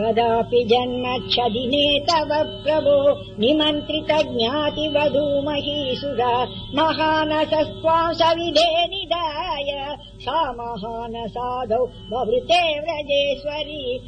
कदापि जन्मच्छदिने तव प्रभो निमन्त्रित ज्ञाति वधूमहीसुरा महानसस्त्वां सविधे निधाय सा महानसाधौ बभृते व्रजेश्वरी।